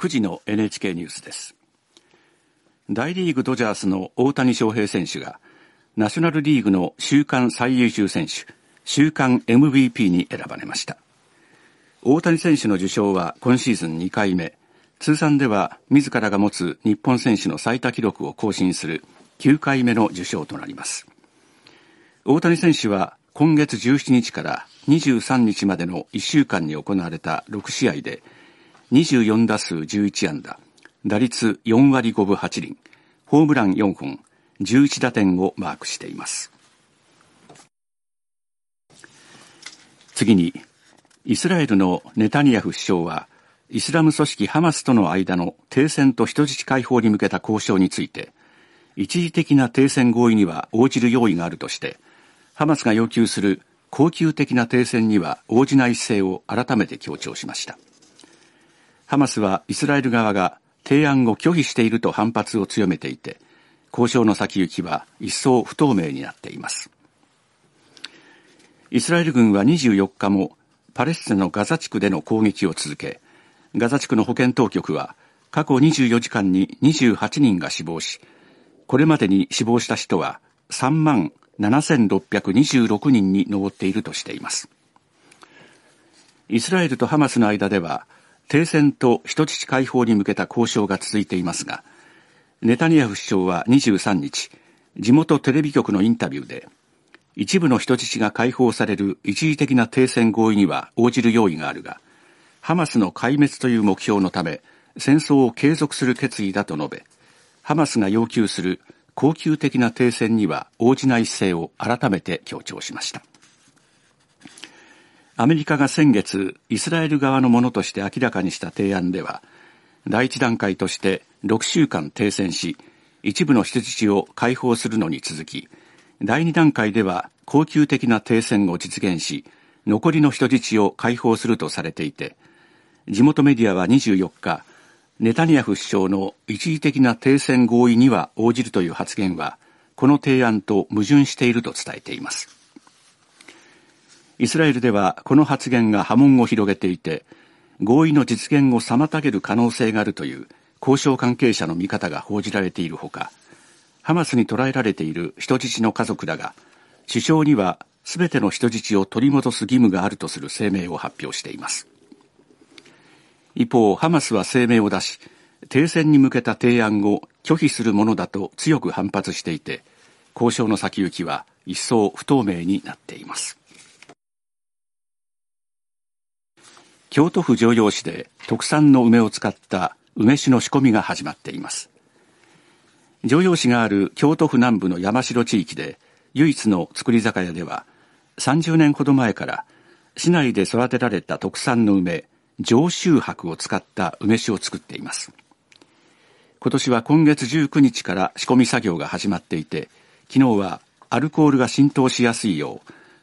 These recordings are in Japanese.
9時の NHK ニュースです。大リーグドジャースの大谷翔平選手がナショナルリーグの週間最優秀選手週間 MVP に選ばれました。大谷選手の受賞は今シーズン2回目。通算では自らが持つ日本選手の最多記録を更新する9回目の受賞となります。大谷選手は今月17日から23日までの1週間に行われた6試合で24打数11安打。打率4割5分8厘。ホームラン4本。11打点をマークしています。次にイスラエルのネタニヤフ首相はイスラム組織ハマスとの間の停戦と人質解放に向けた交渉について、一時的な停戦合意には応じる用意があるとして、ハマスが要求する恒久的な停戦には応じない姿勢を改めて強調しました。ハマスはイスラエル側が提案を拒否していると反発を強めていて、交渉の先行きは一層不透明になっています。イスラエル軍は24日もパレスチナのガザ地区での攻撃を続け、ガザ地区の保健当局は過去24時間に28人が死亡し、これまでに死亡した人は3万7626人に上っているとしています。イスラエルとハマスの間では、停戦と人質解放に向けた交渉が続いていますが、ネタニヤフ首相は23日、地元テレビ局のインタビューで、一部の人質が解放される一時的な停戦合意には応じる用意があるが、ハマスの壊滅という目標のため、戦争を継続する決意だと述べ、ハマスが要求する恒久的な停戦には応じない姿勢を改めて強調しました。アメリカが先月、イスラエル側のものとして明らかにした提案では、第一段階として6週間停戦し、一部の人質を解放するのに続き、第二段階では恒久的な停戦を実現し、残りの人質を解放するとされていて、地元メディアは24日、ネタニヤフ首相の一時的な停戦合意には応じるという発言は、この提案と矛盾していると伝えています。イスラエルではこの発言が波紋を広げていて、合意の実現を妨げる可能性があるという交渉関係者の見方が報じられているほか、ハマスに捕らえられている人質の家族らが、首相には全ての人質を取り戻す義務があるとする声明を発表しています。一方、ハマスは声明を出し、停戦に向けた提案を拒否するものだと強く反発していて、交渉の先行きは一層不透明になっています。京都府城陽市で特産の梅を使った梅酒の仕込みが始まっています。城陽市がある京都府南部の山城地域で唯一の造り酒屋では30年ほど前から市内で育てられた特産の梅上州白を使った梅酒を作っています。今年は今月19日から仕込み作業が始まっていて、昨日はアルコールが浸透しやすいよ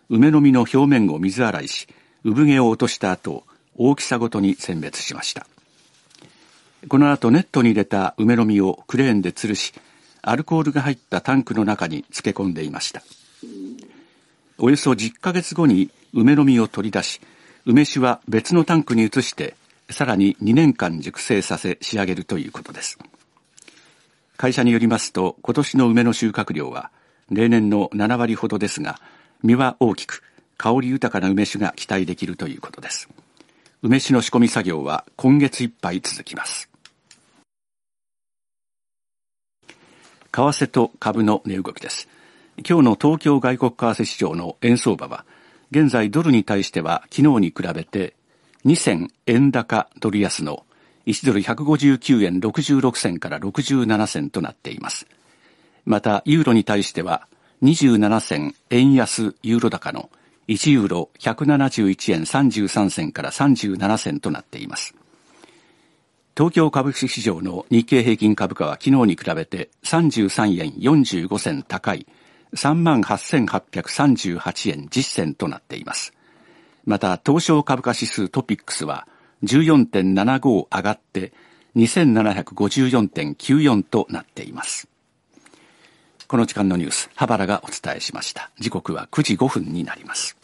う、梅の実の表面を水洗いし、産毛を落とした後、大きさごとに選別しました。この後ネットに入れた梅の実をクレーンで吊るし、アルコールが入ったタンクの中に漬け込んでいました。およそ10ヶ月後に梅の実を取り出し、梅酒は別のタンクに移して、さらに2年間熟成させ仕上げるということです。会社によりますと、今年の梅の収穫量は、例年の7割ほどですが、実は大きく、香り豊かな梅酒が期待できるということです。梅酒の仕込み作業は今月いっぱい続きます。為替と株の値動きです。今日の東京外国為替市場の円相場は、現在ドルに対しては昨日に比べて2銭円高ドル安の1ドル159円66銭から67銭となっています。また、ユーロに対しては27銭円安ユーロ高の1ユーロ171円33銭から37銭となっています。東京株式市場の日経平均株価は昨日に比べて33円45銭高い38,838円10銭となっています。また、東証株価指数トピックスは14.75上がって2754.94となっています。この時間のニュース、羽原がお伝えしました。時刻は9時5分になります。